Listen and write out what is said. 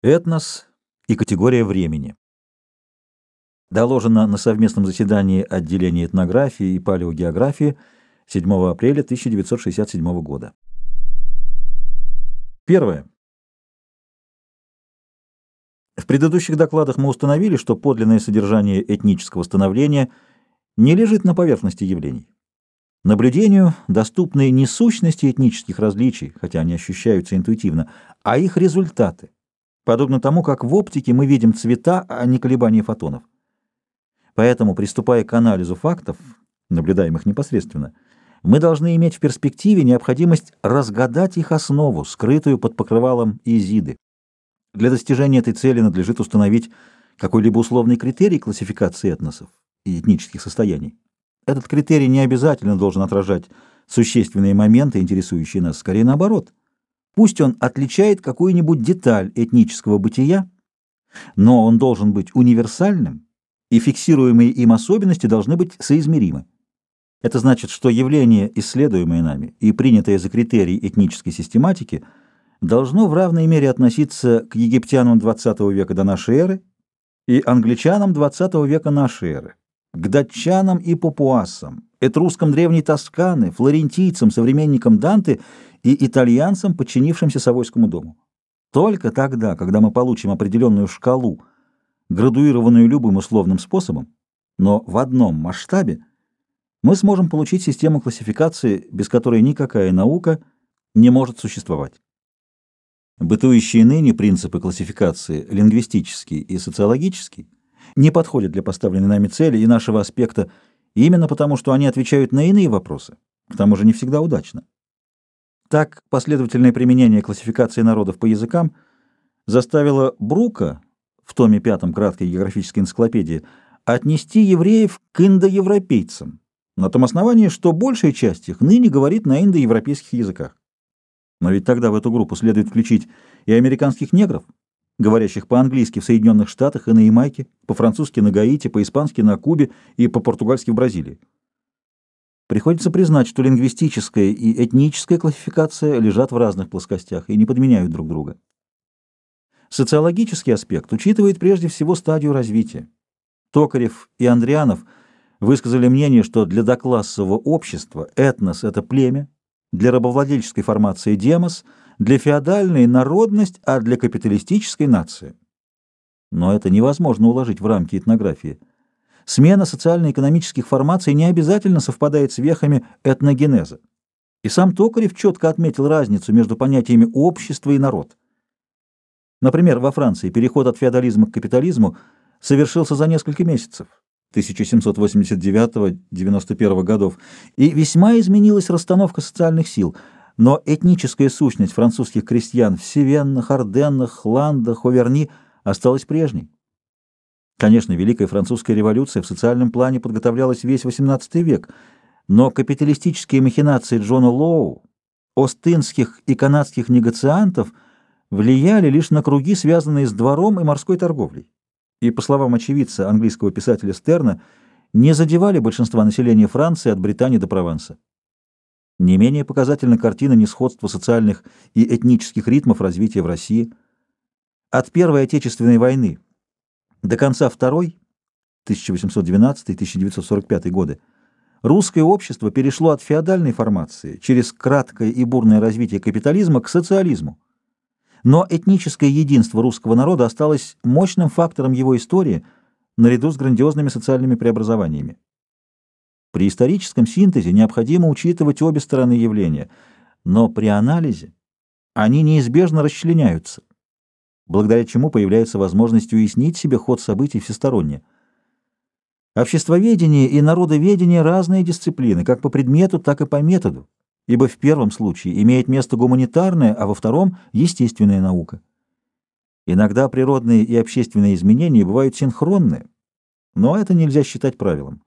Этнос и категория времени. Доложено на совместном заседании отделения этнографии и палеогеографии 7 апреля 1967 года. Первое. В предыдущих докладах мы установили, что подлинное содержание этнического становления не лежит на поверхности явлений. Наблюдению доступны не сущности этнических различий, хотя они ощущаются интуитивно, а их результаты подобно тому, как в оптике мы видим цвета, а не колебания фотонов. Поэтому, приступая к анализу фактов, наблюдаемых непосредственно, мы должны иметь в перспективе необходимость разгадать их основу, скрытую под покрывалом Изиды. Для достижения этой цели надлежит установить какой-либо условный критерий классификации этносов и этнических состояний. Этот критерий не обязательно должен отражать существенные моменты, интересующие нас, скорее наоборот – Пусть он отличает какую-нибудь деталь этнического бытия, но он должен быть универсальным, и фиксируемые им особенности должны быть соизмеримы. Это значит, что явление, исследуемое нами и принятое за критерий этнической систематики, должно в равной мере относиться к египтянам XX века до нашей эры и англичанам XX века нашей эры, к датчанам и папуасам, этрускам древней Тосканы, флорентийцам, современникам Данте и итальянцам, подчинившимся Савойскому дому. Только тогда, когда мы получим определенную шкалу, градуированную любым условным способом, но в одном масштабе, мы сможем получить систему классификации, без которой никакая наука не может существовать. Бытующие ныне принципы классификации, лингвистический и социологический, не подходят для поставленной нами цели и нашего аспекта именно потому, что они отвечают на иные вопросы, к тому же не всегда удачно. Так, последовательное применение классификации народов по языкам заставило Брука в томе пятом краткой географической энциклопедии отнести евреев к индоевропейцам, на том основании, что большая часть их ныне говорит на индоевропейских языках. Но ведь тогда в эту группу следует включить и американских негров, говорящих по-английски в Соединенных Штатах и на Ямайке, по-французски на Гаити, по-испански на Кубе и по-португальски в Бразилии. Приходится признать, что лингвистическая и этническая классификация лежат в разных плоскостях и не подменяют друг друга. Социологический аспект учитывает прежде всего стадию развития. Токарев и Андрианов высказали мнение, что для доклассового общества этнос – это племя, для рабовладельческой формации – демос, для феодальной – народность, а для капиталистической – нация. Но это невозможно уложить в рамки этнографии – Смена социально-экономических формаций не обязательно совпадает с вехами этногенеза. И сам Токарев четко отметил разницу между понятиями «общество» и «народ». Например, во Франции переход от феодализма к капитализму совершился за несколько месяцев 1789-91 годов, и весьма изменилась расстановка социальных сил, но этническая сущность французских крестьян в Севеннах, Арденнах, Ландах, Оверни осталась прежней. Конечно, Великая Французская революция в социальном плане подготовлялась весь XVIII век, но капиталистические махинации Джона Лоу, остинских и канадских негациантов влияли лишь на круги, связанные с двором и морской торговлей. И, по словам очевидца английского писателя Стерна, не задевали большинства населения Франции от Британии до Прованса. Не менее показательна картина несходства социальных и этнических ритмов развития в России. От Первой Отечественной войны до конца Второй, 1812-1945 годы, русское общество перешло от феодальной формации через краткое и бурное развитие капитализма к социализму. Но этническое единство русского народа осталось мощным фактором его истории наряду с грандиозными социальными преобразованиями. При историческом синтезе необходимо учитывать обе стороны явления, но при анализе они неизбежно расчленяются благодаря чему появляется возможность уяснить себе ход событий всесторонне. Обществоведение и народоведение – разные дисциплины, как по предмету, так и по методу, ибо в первом случае имеет место гуманитарная, а во втором – естественная наука. Иногда природные и общественные изменения бывают синхронны, но это нельзя считать правилом.